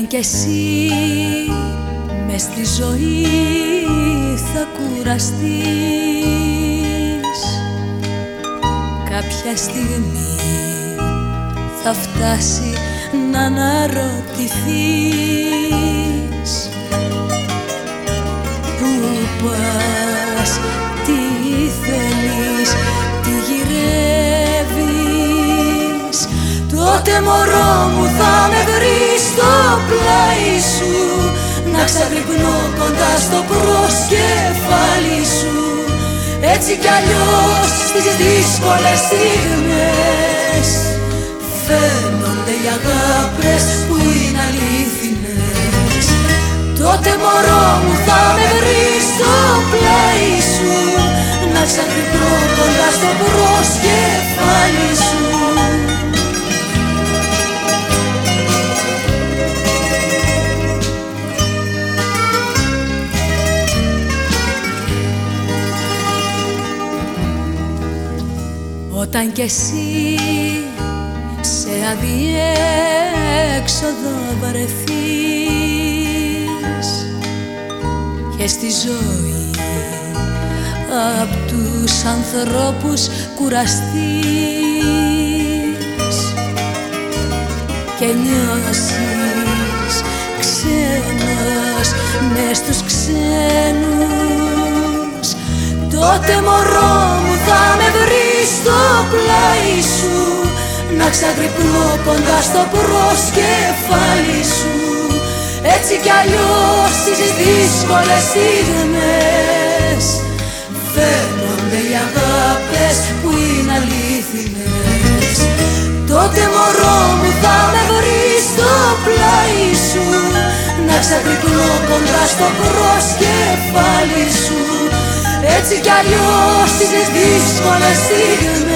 κι εσύ μες στη ζωή θα κουραστείς. Κάποια στιγμή θα φτάσει να αναρωτηθείς. Πού πας, Τότε μωρό μου θα με βρεις στο πλάι σου. Να ξαγρυπνώ κοντά στο προσκεφάλι σου. Έτσι κι αλλιώς στις δύσκολες στιγμές Φαίνονται οι αγάπες που είναι αλήθινες. Τότε μωρό μου θα με Όταν κι εσύ σε αδιέξοδο βρεθείς και στη ζωή απ' τους ανθρώπους κουραστείς και νιώσεις ξένος μες στους ξένους τότε μωρό μου θα με βρεις στο πλάι σου να ξαγρυπνώ κοντά στο προσκεφάλι σου. Έτσι κι αλλιώς στις δύσκολες στιγμές φαίνονται οι αγάπες που είναι αλήθινες. Τότε μωρό μου θα με βρεις στο πλάι σου να ξαγρυπνώ κοντά στο προσκεφάλι σου. Έτσι κι αλλιώς στις δύσκολες στιγμές